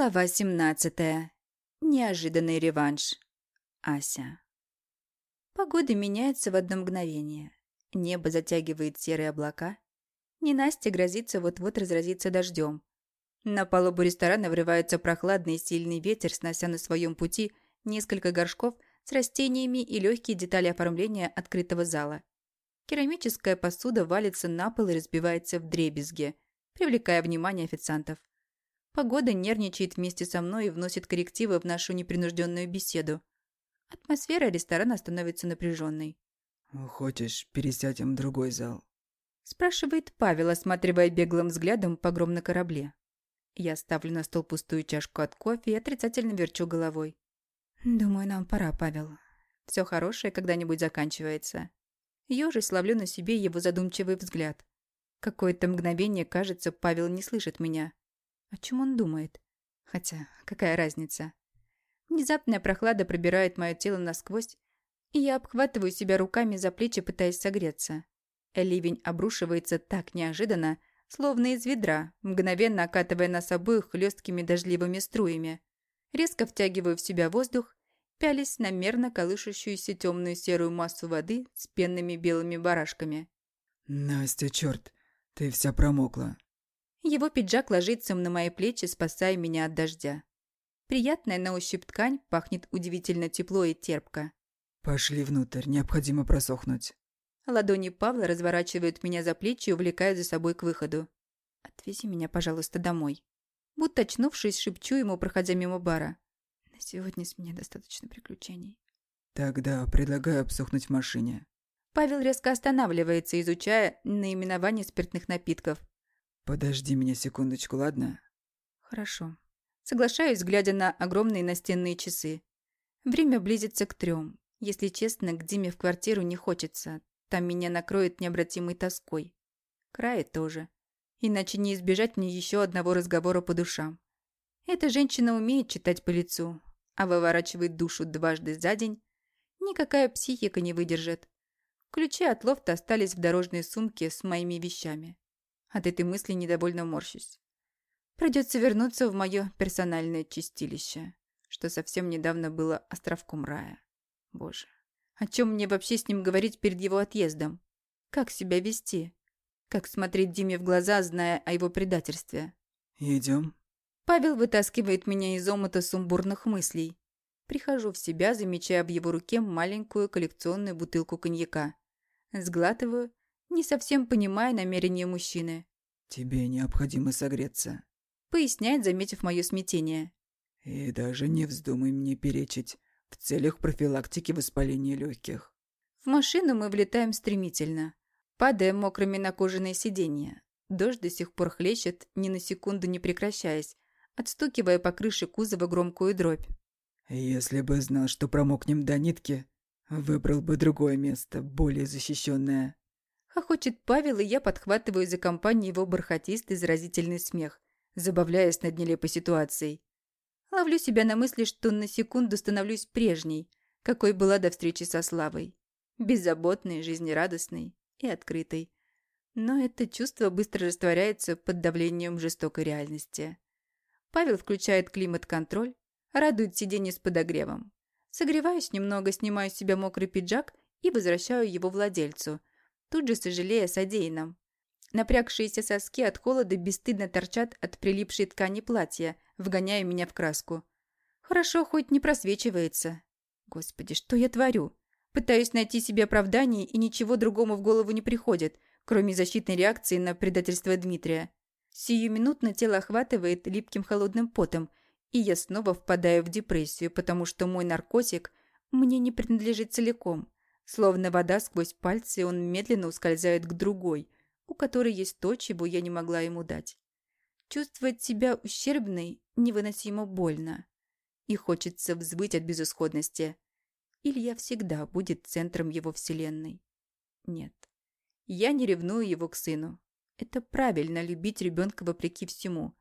Глава 17. Неожиданный реванш. Ася. Погода меняется в одно мгновение. Небо затягивает серые облака. Ненастье грозится вот-вот разразиться дождем. На палубу ресторана врывается прохладный и сильный ветер, снося на своем пути несколько горшков с растениями и легкие детали оформления открытого зала. Керамическая посуда валится на пол и разбивается в дребезге, привлекая внимание официантов. Погода нервничает вместе со мной и вносит коррективы в нашу непринужденную беседу. Атмосфера ресторана становится напряженной. «Хочешь, пересядем в другой зал?» Спрашивает Павел, осматривая беглым взглядом погром на корабле. Я ставлю на стол пустую чашку от кофе и отрицательно верчу головой. «Думаю, нам пора, Павел. Все хорошее когда-нибудь заканчивается». Ёжись ловлю на себе его задумчивый взгляд. Какое-то мгновение, кажется, Павел не слышит меня. О чем он думает? Хотя, какая разница? Внезапная прохлада пробирает мое тело насквозь, и я обхватываю себя руками за плечи, пытаясь согреться. Ливень обрушивается так неожиданно, словно из ведра, мгновенно окатывая нас обоих хлесткими дождливыми струями. Резко втягиваю в себя воздух пялись на мерно колышущуюся темную серую массу воды с пенными белыми барашками. «Настя, черт, ты вся промокла». Его пиджак ложится на мои плечи, спасая меня от дождя. Приятная на ощупь ткань пахнет удивительно тепло и терпко. «Пошли внутрь, необходимо просохнуть». Ладони Павла разворачивают меня за плечи и увлекают за собой к выходу. «Отвези меня, пожалуйста, домой». Будто очнувшись, шепчу ему, проходя мимо бара. Сегодня с меня достаточно приключений. Тогда предлагаю обсохнуть в машине. Павел резко останавливается, изучая наименование спиртных напитков. Подожди меня секундочку, ладно? Хорошо. Соглашаюсь, глядя на огромные настенные часы. Время близится к трем. Если честно, к Диме в квартиру не хочется. Там меня накроет необратимой тоской. Края тоже. Иначе не избежать мне еще одного разговора по душам. Эта женщина умеет читать по лицу, а выворачивает душу дважды за день, никакая психика не выдержит. Ключи от лофта остались в дорожной сумке с моими вещами. От этой мысли недовольно морщусь. Придется вернуться в мое персональное чистилище, что совсем недавно было островком рая. Боже, о чем мне вообще с ним говорить перед его отъездом? Как себя вести? Как смотреть Диме в глаза, зная о его предательстве? «Идем?» Павел вытаскивает меня из омута сумбурных мыслей. Прихожу в себя, замечая в его руке маленькую коллекционную бутылку коньяка. Сглатываю, не совсем понимая намерения мужчины. «Тебе необходимо согреться», — поясняет, заметив мое смятение. «И даже не вздумай мне перечить в целях профилактики воспаления легких». В машину мы влетаем стремительно, падаем мокрыми на кожаное сиденье. Дождь до сих пор хлещет, ни на секунду не прекращаясь, отстукивая по крыше кузова громкую дробь. «Если бы знал, что промокнем до нитки, выбрал бы другое место, более защищенное. Хохочет Павел, и я подхватываю за компанию его бархатистый заразительный смех, забавляясь над нелепой ситуацией. Ловлю себя на мысли, что на секунду становлюсь прежней, какой была до встречи со Славой. Беззаботной, жизнерадостной и открытой. Но это чувство быстро растворяется под давлением жестокой реальности. Павел включает климат-контроль, радует сиденье с подогревом. Согреваюсь немного, снимаю с себя мокрый пиджак и возвращаю его владельцу, тут же сожалея о содеянном. Напрягшиеся соски от холода бесстыдно торчат от прилипшей ткани платья, вгоняя меня в краску. Хорошо, хоть не просвечивается. Господи, что я творю? Пытаюсь найти себе оправдание, и ничего другому в голову не приходит, кроме защитной реакции на предательство Дмитрия. Сиюминутно тело охватывает липким холодным потом, и я снова впадаю в депрессию, потому что мой наркотик мне не принадлежит целиком. Словно вода сквозь пальцы, он медленно ускользает к другой, у которой есть то, чего я не могла ему дать. Чувствовать себя ущербной невыносимо больно. И хочется взвыть от безысходности. Илья всегда будет центром его вселенной. Нет, я не ревную его к сыну. Это правильно любить ребенка вопреки всему.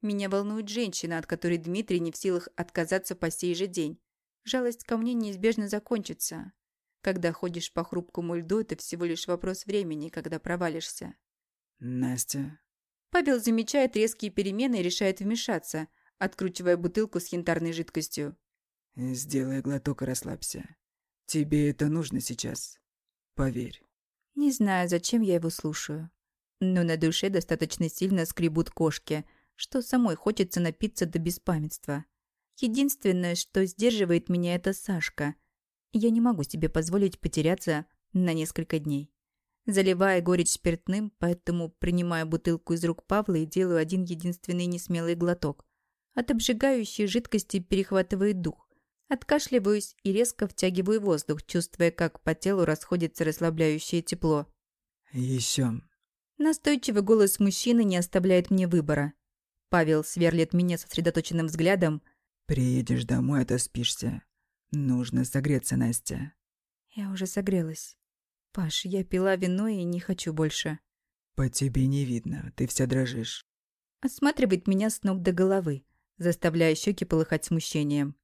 Меня волнует женщина, от которой Дмитрий не в силах отказаться по сей же день. Жалость ко мне неизбежно закончится. Когда ходишь по хрупкому льду, это всего лишь вопрос времени, когда провалишься. Настя. Павел замечает резкие перемены и решает вмешаться, откручивая бутылку с янтарной жидкостью. «Сделай глоток и расслабься. Тебе это нужно сейчас. Поверь». Не знаю, зачем я его слушаю. Но на душе достаточно сильно скребут кошки, что самой хочется напиться до беспамятства. Единственное, что сдерживает меня, это Сашка. Я не могу себе позволить потеряться на несколько дней. Заливая горечь спиртным, поэтому принимаю бутылку из рук Павла и делаю один единственный несмелый глоток. От обжигающей жидкости перехватывает дух. Откашливаюсь и резко втягиваю воздух, чувствуя, как по телу расходится расслабляющее тепло. Еще. Настойчивый голос мужчины не оставляет мне выбора. Павел сверлит меня сосредоточенным взглядом. «Приедешь домой, отоспишься. Нужно согреться, Настя». Я уже согрелась. Паш, я пила вино и не хочу больше. «По тебе не видно, ты вся дрожишь». Осматривает меня с ног до головы, заставляя щеки полыхать смущением.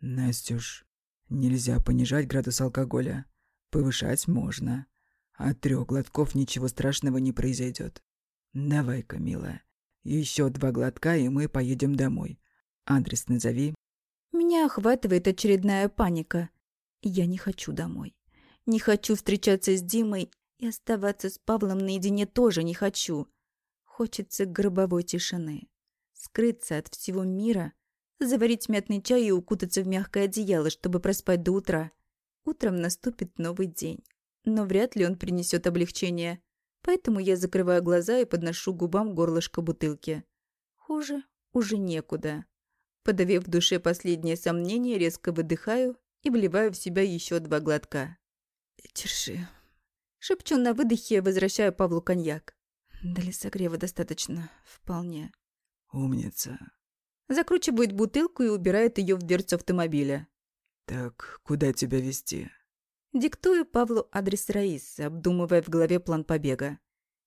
«Настюш, нельзя понижать градус алкоголя. Повышать можно. От трех глотков ничего страшного не произойдет. Давай-ка, милая, еще два глотка, и мы поедем домой. Адрес назови». Меня охватывает очередная паника. Я не хочу домой. Не хочу встречаться с Димой и оставаться с Павлом наедине тоже не хочу. Хочется гробовой тишины. Скрыться от всего мира заварить мятный чай и укутаться в мягкое одеяло, чтобы проспать до утра. Утром наступит новый день. Но вряд ли он принесет облегчение. Поэтому я закрываю глаза и подношу губам горлышко бутылки. Хуже уже некуда. Подавив в душе последнее сомнение, резко выдыхаю и вливаю в себя еще два глотка. «Держи». Шепчу на выдохе, возвращаю Павлу коньяк. Для согрева достаточно. Вполне. «Умница», Закручивает бутылку и убирает ее в дверцу автомобиля. «Так, куда тебя везти?» Диктую Павлу адрес Раисы, обдумывая в голове план побега.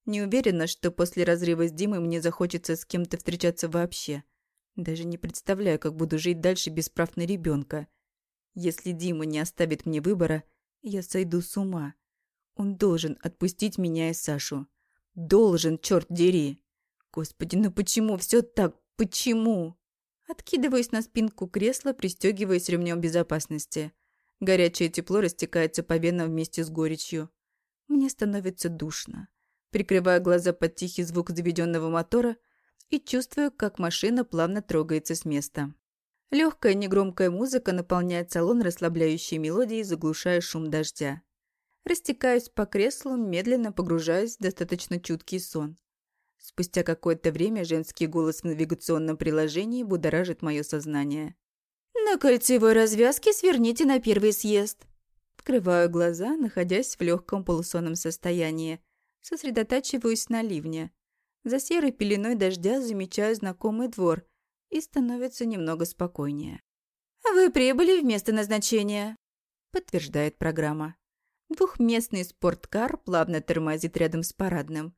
Не уверена, что после разрыва с Димой мне захочется с кем-то встречаться вообще. Даже не представляю, как буду жить дальше без прав на ребенка. Если Дима не оставит мне выбора, я сойду с ума. Он должен отпустить меня и Сашу. Должен, черт дери. Господи, ну почему все так? Почему? Откидываюсь на спинку кресла, пристегиваясь ремнем безопасности. Горячее тепло растекается по венам вместе с горечью. Мне становится душно. Прикрываю глаза под тихий звук заведенного мотора и чувствую, как машина плавно трогается с места. Легкая негромкая музыка наполняет салон расслабляющей мелодией, заглушая шум дождя. Растекаюсь по креслу, медленно погружаясь в достаточно чуткий сон. Спустя какое-то время женский голос в навигационном приложении будоражит мое сознание. «На кольцевой развязке сверните на первый съезд». Открываю глаза, находясь в легком полусонном состоянии. Сосредотачиваюсь на ливне. За серой пеленой дождя замечаю знакомый двор и становится немного спокойнее. «Вы прибыли в место назначения», — подтверждает программа. Двухместный спорткар плавно тормозит рядом с парадным.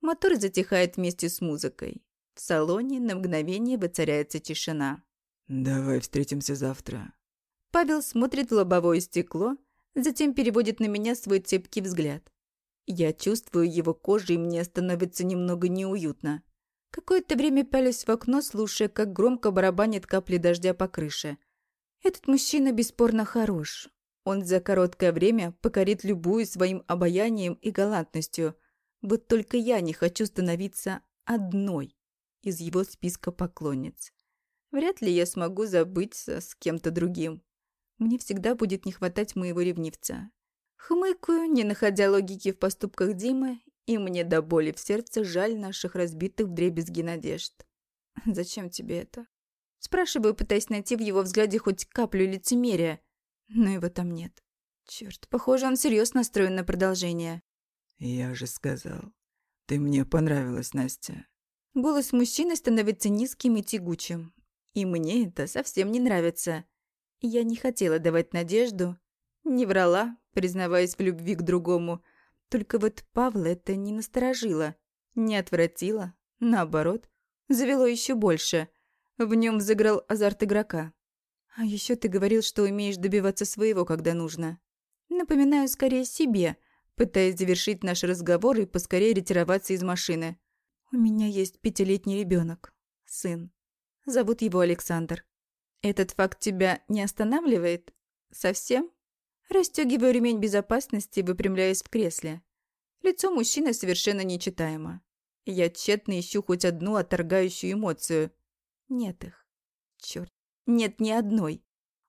Мотор затихает вместе с музыкой. В салоне на мгновение воцаряется тишина. «Давай встретимся завтра». Павел смотрит в лобовое стекло, затем переводит на меня свой цепкий взгляд. Я чувствую его кожу, и мне становится немного неуютно. Какое-то время пялюсь в окно, слушая, как громко барабанит капли дождя по крыше. Этот мужчина бесспорно хорош. Он за короткое время покорит любую своим обаянием и галантностью – вот только я не хочу становиться одной из его списка поклонниц. Вряд ли я смогу забыться с кем-то другим. Мне всегда будет не хватать моего ревнивца. Хмыкаю, не находя логики в поступках Димы, и мне до боли в сердце жаль наших разбитых вдребезги надежд. «Зачем тебе это?» Спрашиваю, пытаясь найти в его взгляде хоть каплю лицемерия, но его там нет. Черт, похоже, он серьезно настроен на продолжение. «Я же сказал. Ты мне понравилась, Настя». Голос мужчины становится низким и тягучим. И мне это совсем не нравится. Я не хотела давать надежду. Не врала, признаваясь в любви к другому. Только вот Павла это не насторожило. Не отвратило. Наоборот. Завело еще больше. В нем взыграл азарт игрока. А еще ты говорил, что умеешь добиваться своего, когда нужно. Напоминаю скорее себе – пытаясь завершить наш разговор и поскорее ретироваться из машины. У меня есть пятилетний ребенок, сын. Зовут его Александр. Этот факт тебя не останавливает? Совсем? Растёгиваю ремень безопасности, выпрямляясь в кресле. Лицо мужчины совершенно нечитаемо. Я тщетно ищу хоть одну отторгающую эмоцию. Нет их. Чёрт. Нет ни одной.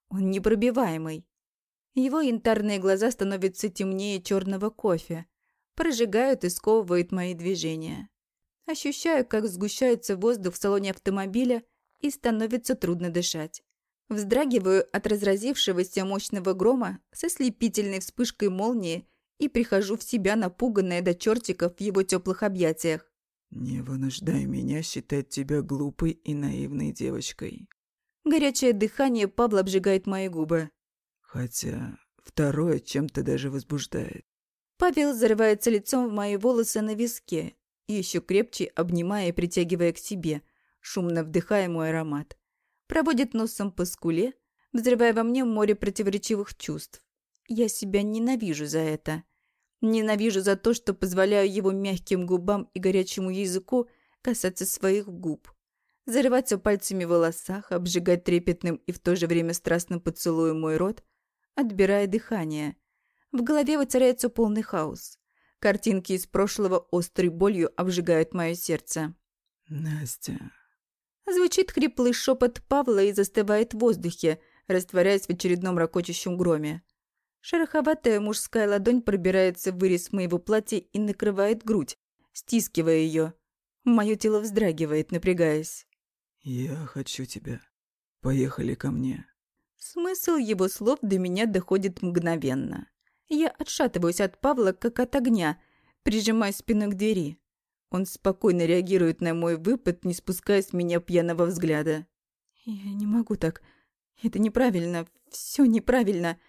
Он непробиваемый. Его янтарные глаза становятся темнее черного кофе, прожигают и сковывают мои движения. Ощущаю, как сгущается воздух в салоне автомобиля и становится трудно дышать. Вздрагиваю от разразившегося мощного грома со слепительной вспышкой молнии и прихожу в себя, напуганная до чертиков в его теплых объятиях. «Не вынуждай меня считать тебя глупой и наивной девочкой». Горячее дыхание Павла обжигает мои губы. Хотя второе чем-то даже возбуждает. Павел зарывается лицом в мои волосы на виске, еще крепче обнимая и притягивая к себе, шумно вдыхая мой аромат. Проводит носом по скуле, взрывая во мне море противоречивых чувств. Я себя ненавижу за это. Ненавижу за то, что позволяю его мягким губам и горячему языку касаться своих губ. Зарываться пальцами в волосах, обжигать трепетным и в то же время страстным поцелуем мой рот, отбирая дыхание. В голове воцаряется полный хаос. Картинки из прошлого острой болью обжигают мое сердце. «Настя...» Звучит хриплый шепот Павла и застывает в воздухе, растворяясь в очередном ракочущем громе. Шероховатая мужская ладонь пробирается в вырез моего платья и накрывает грудь, стискивая ее. Мое тело вздрагивает, напрягаясь. «Я хочу тебя. Поехали ко мне». Смысл его слов до меня доходит мгновенно. Я отшатываюсь от Павла, как от огня, прижимая спиной к двери. Он спокойно реагирует на мой выпад, не спуская с меня пьяного взгляда. «Я не могу так. Это неправильно. Все неправильно.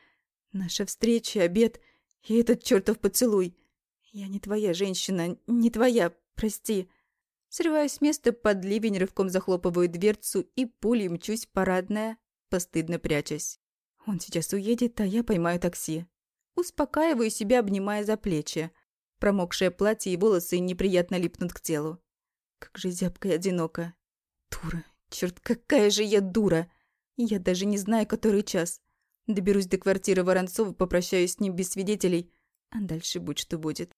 Наша встреча, обед и этот чертов поцелуй. Я не твоя женщина, не твоя, прости». Срываюсь с места под ливень, рывком захлопываю дверцу и пулей мчусь в парадное, постыдно прячась. Он сейчас уедет, а я поймаю такси. Успокаиваю себя, обнимая за плечи. Промокшее платье и волосы неприятно липнут к телу. Как же зябко и одиноко. Дура. Черт, какая же я дура. Я даже не знаю, который час. Доберусь до квартиры Воронцова, попрощаюсь с ним без свидетелей, а дальше будь что будет.